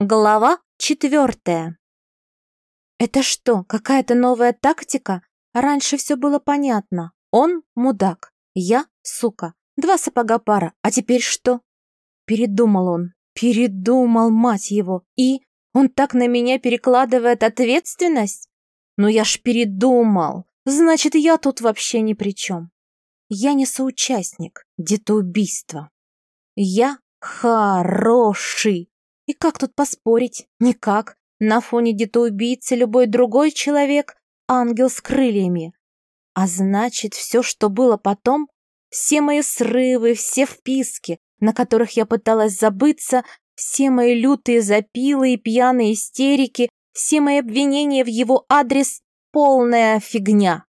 Глава четвертая. Это что, какая-то новая тактика? Раньше все было понятно. Он мудак, я сука. Два сапога пара, а теперь что? Передумал он, передумал, мать его. И он так на меня перекладывает ответственность? Ну я ж передумал. Значит, я тут вообще ни при чем. Я не соучастник детоубийства. Я хороший и как тут поспорить? Никак. На фоне детоубийцы любой другой человек — ангел с крыльями. А значит, все, что было потом, все мои срывы, все вписки, на которых я пыталась забыться, все мои лютые запилы и пьяные истерики, все мои обвинения в его адрес — полная фигня.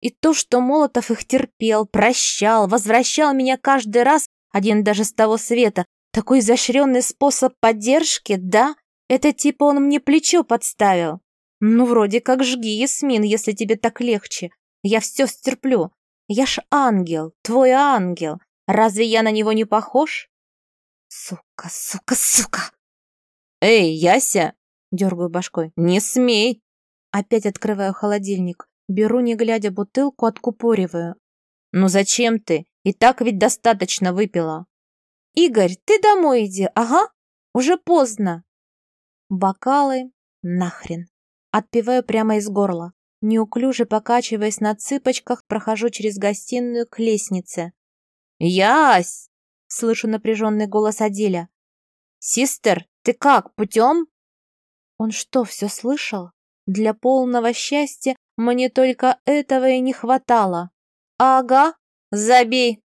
И то, что Молотов их терпел, прощал, возвращал меня каждый раз, один даже с того света, такой изощренный способ поддержки, да? Это типа он мне плечо подставил. Ну, вроде как жги, Ясмин, если тебе так легче. Я все стерплю. Я ж ангел, твой ангел. Разве я на него не похож? Сука, сука, сука. Эй, Яся! Дергаю башкой. Не смей! Опять открываю холодильник. Беру, не глядя, бутылку, откупориваю. Ну зачем ты? И так ведь достаточно выпила. «Игорь, ты домой иди, ага, уже поздно». Бокалы нахрен. Отпиваю прямо из горла. Неуклюже покачиваясь на цыпочках, прохожу через гостиную к лестнице. «Ясь!» — слышу напряженный голос Адиля. «Систер, ты как, путем?» Он что, все слышал? Для полного счастья мне только этого и не хватало. «Ага, забей!»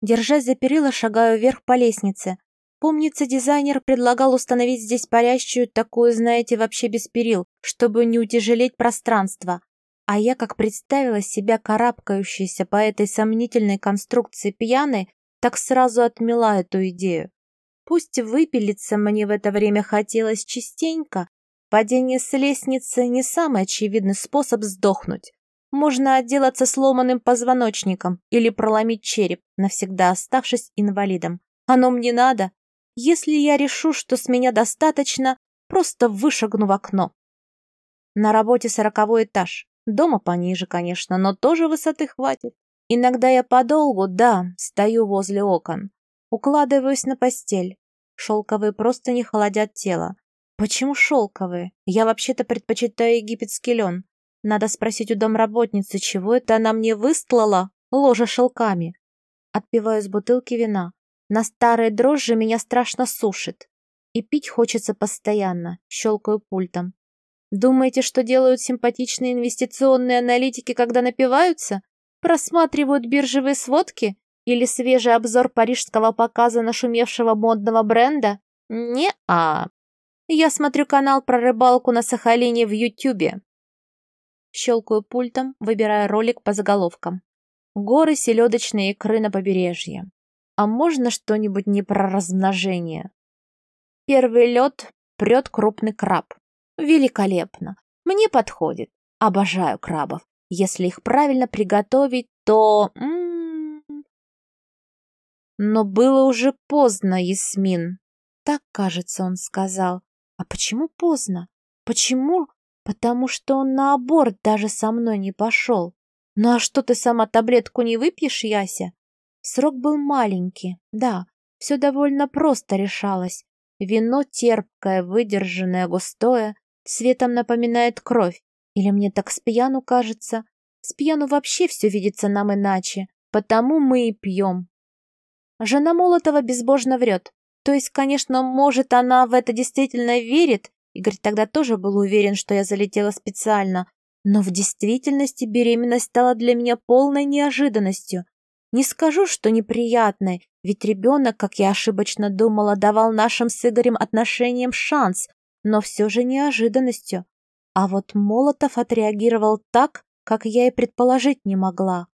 Держась за перила, шагаю вверх по лестнице. Помнится, дизайнер предлагал установить здесь парящую, такую, знаете, вообще без перил, чтобы не утяжелить пространство. А я, как представила себя карабкающейся по этой сомнительной конструкции пьяной, так сразу отмела эту идею. Пусть выпилиться мне в это время хотелось частенько, падение с лестницы не самый очевидный способ сдохнуть. Можно отделаться сломанным позвоночником или проломить череп, навсегда оставшись инвалидом. Оно мне надо. Если я решу, что с меня достаточно, просто вышагну в окно. На работе сороковой этаж. Дома пониже, конечно, но тоже высоты хватит. Иногда я подолгу, да, стою возле окон. Укладываюсь на постель. Шелковые просто не холодят тело. Почему шелковые? Я вообще-то предпочитаю египетский лен. Надо спросить у домработницы, чего это она мне выстлала, ложа шелками. Отпиваю из бутылки вина. На старые дрожжи меня страшно сушит. И пить хочется постоянно, щелкаю пультом. Думаете, что делают симпатичные инвестиционные аналитики, когда напиваются? Просматривают биржевые сводки? Или свежий обзор парижского показа нашумевшего модного бренда? Не-а. Я смотрю канал про рыбалку на Сахалине в Ютубе. Щелкаю пультом, выбирая ролик по заголовкам. Горы селедочной икры на побережье. А можно что-нибудь не про размножение? Первый лед прет крупный краб. Великолепно. Мне подходит. Обожаю крабов. Если их правильно приготовить, то... М -м -м. Но было уже поздно, Ясмин. Так, кажется, он сказал. А почему поздно? Почему потому что он на аборт даже со мной не пошел. Ну а что ты сама таблетку не выпьешь, Яся? Срок был маленький, да, все довольно просто решалось. Вино терпкое, выдержанное, густое, цветом напоминает кровь. Или мне так с пьяну кажется? С пьяну вообще все видится нам иначе, потому мы и пьем. Жена Молотова безбожно врет. То есть, конечно, может, она в это действительно верит, Игорь тогда тоже был уверен, что я залетела специально, но в действительности беременность стала для меня полной неожиданностью. Не скажу, что неприятной, ведь ребенок, как я ошибочно думала, давал нашим с Игорем отношениям шанс, но все же неожиданностью. А вот Молотов отреагировал так, как я и предположить не могла.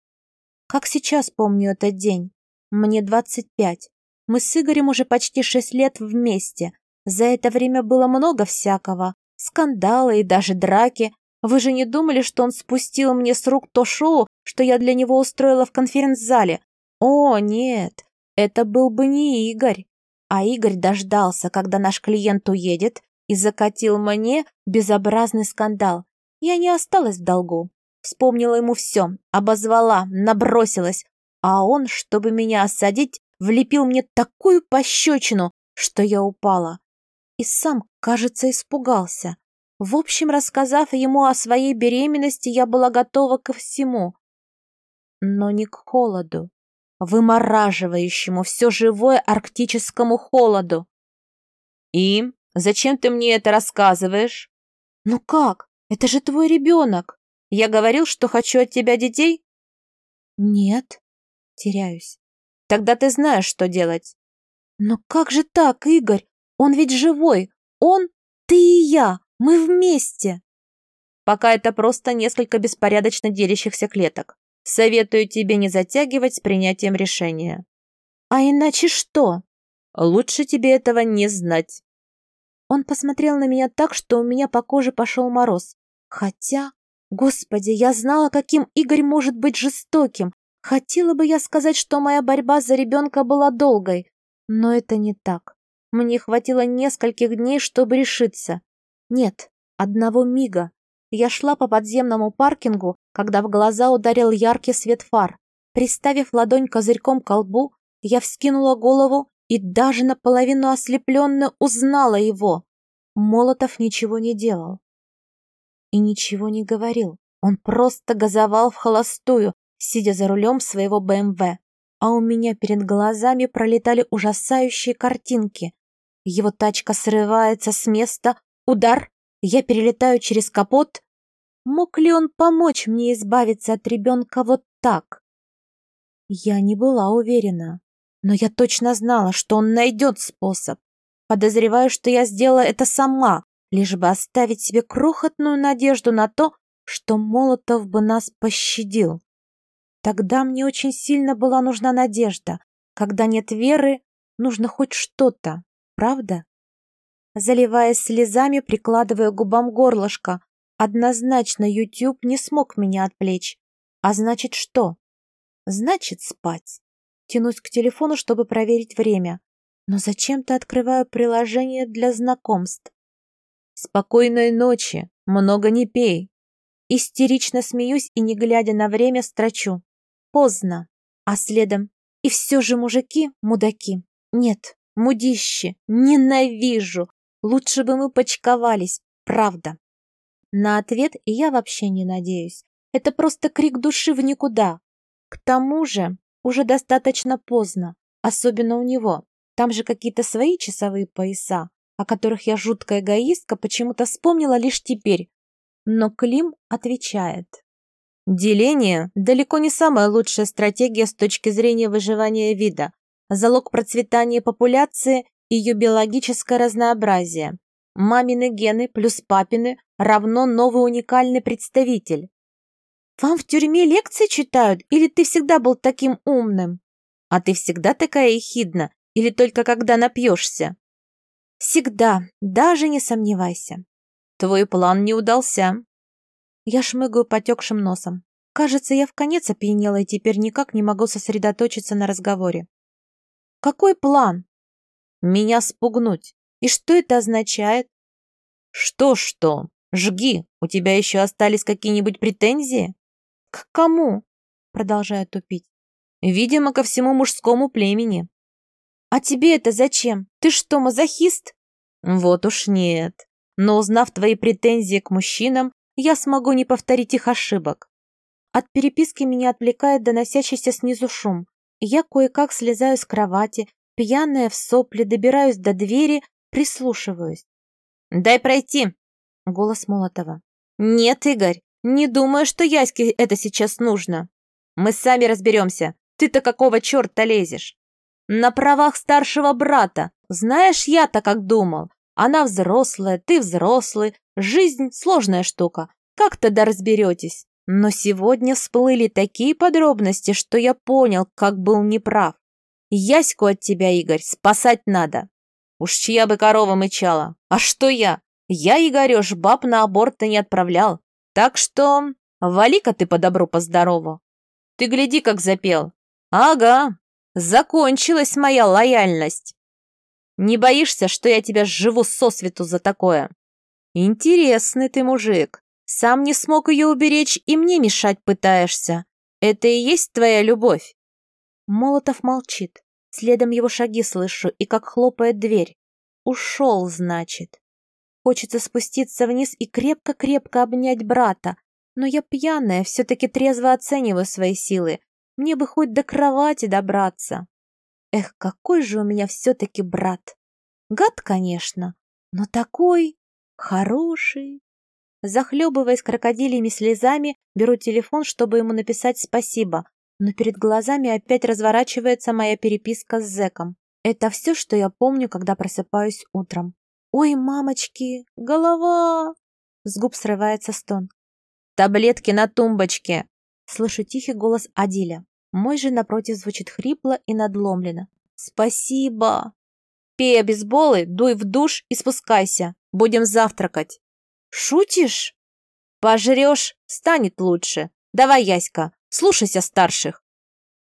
Как сейчас помню этот день. Мне двадцать пять. Мы с Игорем уже почти шесть лет вместе. За это время было много всякого. Скандалы и даже драки. Вы же не думали, что он спустил мне с рук то шоу, что я для него устроила в конференц-зале? О, нет, это был бы не Игорь. А Игорь дождался, когда наш клиент уедет, и закатил мне безобразный скандал. Я не осталась в долгу. Вспомнила ему все, обозвала, набросилась, а он, чтобы меня осадить, влепил мне такую пощечину, что я упала. И сам, кажется, испугался. В общем, рассказав ему о своей беременности, я была готова ко всему. Но не к холоду, вымораживающему все живое арктическому холоду. «И зачем ты мне это рассказываешь?» «Ну как? Это же твой ребенок. Я говорил, что хочу от тебя детей?» «Нет». Теряюсь. «Тогда ты знаешь, что делать». «Но как же так, Игорь? Он ведь живой. Он, ты и я. Мы вместе». «Пока это просто несколько беспорядочно делящихся клеток. Советую тебе не затягивать с принятием решения». «А иначе что?» «Лучше тебе этого не знать». Он посмотрел на меня так, что у меня по коже пошел мороз. Хотя, господи, я знала, каким Игорь может быть жестоким. Хотела бы я сказать, что моя борьба за ребенка была долгой, но это не так. Мне хватило нескольких дней, чтобы решиться. Нет, одного мига. Я шла по подземному паркингу, когда в глаза ударил яркий свет фар. Приставив ладонь козырьком к колбу, я вскинула голову и даже наполовину ослепленно узнала его. Молотов ничего не делал. И ничего не говорил. Он просто газовал в холостую, сидя за рулем своего БМВ. А у меня перед глазами пролетали ужасающие картинки. Его тачка срывается с места, удар, я перелетаю через капот. Мог ли он помочь мне избавиться от ребенка вот так? Я не была уверена. Но я точно знала, что он найдет способ. Подозреваю, что я сделала это сама, лишь бы оставить себе крохотную надежду на то, что Молотов бы нас пощадил. Тогда мне очень сильно была нужна надежда. Когда нет веры, нужно хоть что-то, правда? Заливаясь слезами, прикладывая губам горлышко. Однозначно YouTube не смог меня отвлечь. А значит что? Значит спать. Тянусь к телефону, чтобы проверить время. Но зачем-то открываю приложение для знакомств. «Спокойной ночи, много не пей». Истерично смеюсь и, не глядя на время, строчу. Поздно. А следом «И все же мужики – мудаки». Нет, мудищи, ненавижу. Лучше бы мы почковались, правда. На ответ я вообще не надеюсь. Это просто крик души в никуда. К тому же, уже достаточно поздно, особенно у него. Там же какие-то свои часовые пояса, о которых я жуткая эгоистка почему-то вспомнила лишь теперь. Но Клим отвечает. Деление далеко не самая лучшая стратегия с точки зрения выживания вида. Залог процветания популяции – ее биологическое разнообразие. Мамины гены плюс папины равно новый уникальный представитель. Вам в тюрьме лекции читают, или ты всегда был таким умным? А ты всегда такая ехидна, или только когда напьешься? Всегда, даже не сомневайся. Твой план не удался. Я шмыгаю потекшим носом. Кажется, я в конец опьянела и теперь никак не могу сосредоточиться на разговоре. Какой план? Меня спугнуть. И что это означает? Что-что? Жги, у тебя еще остались какие-нибудь претензии? К кому? Продолжаю тупить. Видимо, ко всему мужскому племени. А тебе это зачем? Ты что, мазохист? Вот уж нет. Но узнав твои претензии к мужчинам, я смогу не повторить их ошибок. От переписки меня отвлекает доносящийся снизу шум. Я кое-как слезаю с кровати, пьяная в сопли, добираюсь до двери, прислушиваюсь. «Дай пройти!» — голос Молотова. «Нет, Игорь, не думаю, что Яське это сейчас нужно. Мы сами разберемся. Ты-то какого черта лезешь? На правах старшего брата. Знаешь, я-то как думал. Она взрослая, ты взрослый. Жизнь – сложная штука. Как тогда разберетесь? Но сегодня всплыли такие подробности, что я понял, как был неправ. Яську от тебя, Игорь, спасать надо. Уж чья бы корова мычала. А что я? Я, Игорёш, баб на аборт-то не отправлял. Так что вали-ка ты по добру, по здорову. Ты гляди, как запел. Ага, закончилась моя лояльность. Не боишься, что я тебя живу сосвету за такое? Интересный ты мужик. Сам не смог ее уберечь и мне мешать пытаешься. Это и есть твоя любовь?» Молотов молчит. Следом его шаги слышу и как хлопает дверь. Ушел, значит. Хочется спуститься вниз и крепко-крепко обнять брата. Но я пьяная, все-таки трезво оцениваю свои силы. Мне бы хоть до кровати добраться. Эх, какой же у меня все-таки брат. Гад, конечно, но такой хороший. Захлебываясь крокодилями слезами, беру телефон, чтобы ему написать спасибо, но перед глазами опять разворачивается моя переписка с зэком. Это все, что я помню, когда просыпаюсь утром. «Ой, мамочки, голова!» С губ срывается стон. «Таблетки на тумбочке!» Слышу тихий голос Адиля. Мой же напротив звучит хрипло и надломленно. «Спасибо!» «Пей обезболы, дуй в душ и спускайся. Будем завтракать!» «Шутишь?» «Пожрешь, станет лучше. Давай, Яська, слушайся старших».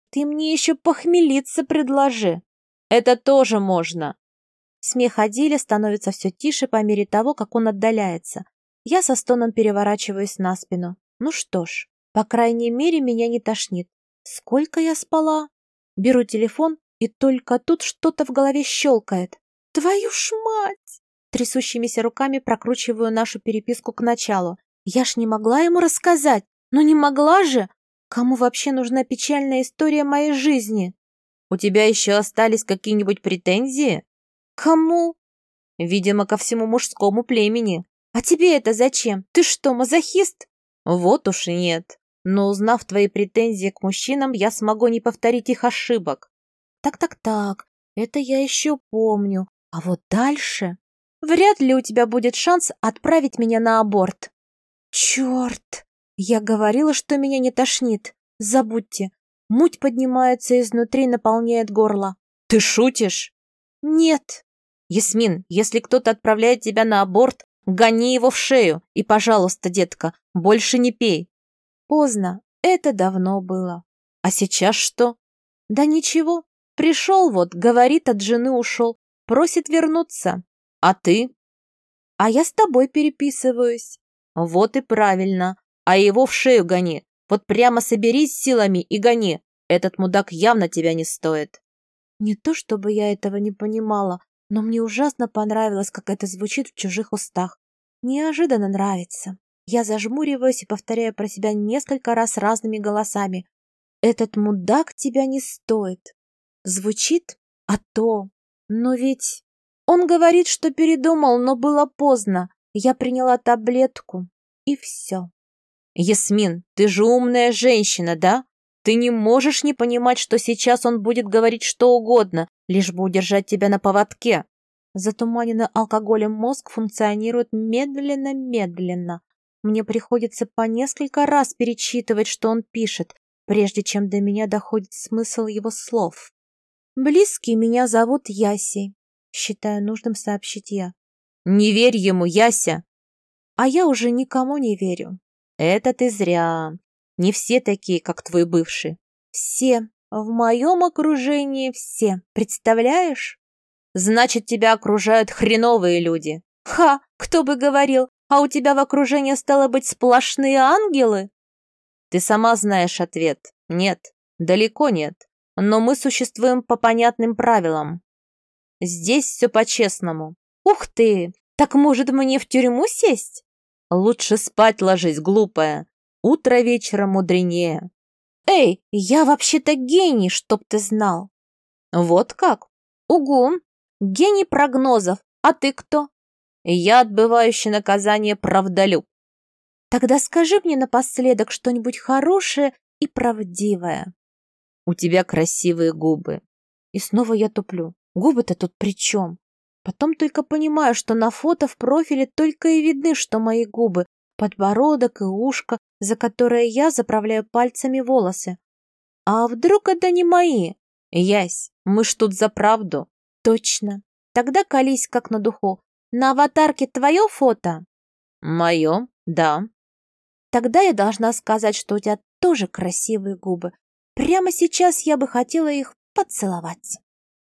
«Ты мне еще похмелиться предложи». «Это тоже можно». Смех Адиля становится все тише по мере того, как он отдаляется. Я со стоном переворачиваюсь на спину. Ну что ж, по крайней мере, меня не тошнит. Сколько я спала? Беру телефон, и только тут что-то в голове щелкает. Твою ж мать! Трясущимися руками прокручиваю нашу переписку к началу. Я ж не могла ему рассказать. Ну не могла же! Кому вообще нужна печальная история моей жизни? У тебя еще остались какие-нибудь претензии? Кому? Видимо, ко всему мужскому племени. А тебе это зачем? Ты что, мазохист? Вот уж и нет. Но узнав твои претензии к мужчинам, я смогу не повторить их ошибок. Так-так-так, это я еще помню. А вот дальше... Вряд ли у тебя будет шанс отправить меня на аборт. Черт! Я говорила, что меня не тошнит. Забудьте. Муть поднимается изнутри, наполняет горло. Ты шутишь? Нет. Ясмин, если кто-то отправляет тебя на аборт, гони его в шею. И, пожалуйста, детка, больше не пей. Поздно. Это давно было. А сейчас что? Да ничего. Пришел вот, говорит, от жены ушел. Просит вернуться. А ты? А я с тобой переписываюсь. Вот и правильно. А его в шею гони. Вот прямо соберись силами и гони. Этот мудак явно тебя не стоит. Не то чтобы я этого не понимала, но мне ужасно понравилось, как это звучит в чужих устах. Неожиданно нравится. Я зажмуриваюсь и повторяю про себя несколько раз разными голосами. «Этот мудак тебя не стоит». Звучит? А то. Но ведь... Он говорит, что передумал, но было поздно. Я приняла таблетку, и все. Ясмин, ты же умная женщина, да? Ты не можешь не понимать, что сейчас он будет говорить что угодно, лишь бы удержать тебя на поводке. Затуманенный алкоголем мозг функционирует медленно-медленно. Мне приходится по несколько раз перечитывать, что он пишет, прежде чем до меня доходит смысл его слов. Близкие меня зовут Яси считаю нужным сообщить я. «Не верь ему, Яся!» «А я уже никому не верю». «Это ты зря. Не все такие, как твой бывший». «Все. В моем окружении все. Представляешь?» «Значит, тебя окружают хреновые люди». «Ха! Кто бы говорил, а у тебя в окружении стало быть сплошные ангелы?» «Ты сама знаешь ответ. Нет, далеко нет. Но мы существуем по понятным правилам. Здесь все по-честному. Ух ты! Так может мне в тюрьму сесть? Лучше спать ложись, глупая. Утро вечера мудренее. Эй, я вообще-то гений, чтоб ты знал. Вот как? Угу. Гений прогнозов. А ты кто? Я отбывающий наказание правдолюб. Тогда скажи мне напоследок что-нибудь хорошее и правдивое. У тебя красивые губы. И снова я туплю. Губы-то тут при чем? Потом только понимаю, что на фото в профиле только и видны, что мои губы, подбородок и ушко, за которое я заправляю пальцами волосы. А вдруг это не мои? Ясь, мы ж тут за правду. Точно. Тогда колись как на духу. На аватарке твое фото? Мое, да. Тогда я должна сказать, что у тебя тоже красивые губы. Прямо сейчас я бы хотела их поцеловать.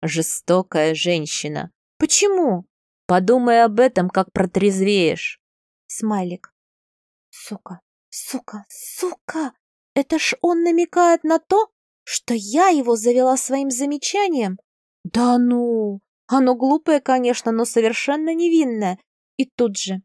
Жестокая женщина. Почему? Подумай об этом, как протрезвеешь. Смайлик. Сука, сука, сука! Это ж он намекает на то, что я его завела своим замечанием? Да ну! Оно глупое, конечно, но совершенно невинное. И тут же.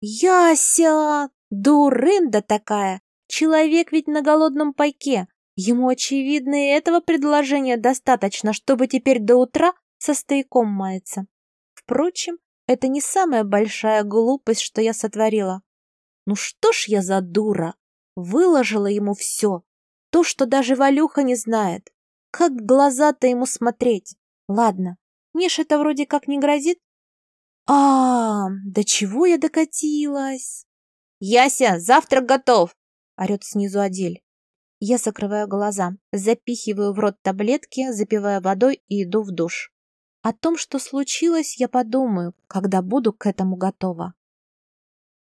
Яся! Дурында такая! Человек ведь на голодном пайке. Ему, очевидно, и этого предложения достаточно, чтобы теперь до утра со стояком маяться. Впрочем, это не самая большая глупость, что я сотворила. Ну что ж я за дура? Выложила ему все. То, что даже Валюха не знает. Как глаза-то ему смотреть? Ладно, мне ж это вроде как не грозит. А, до чего я докатилась? Яся, завтрак готов! Орет снизу Адель. Я закрываю глаза, запихиваю в рот таблетки, запивая водой и иду в душ. О том, что случилось, я подумаю, когда буду к этому готова.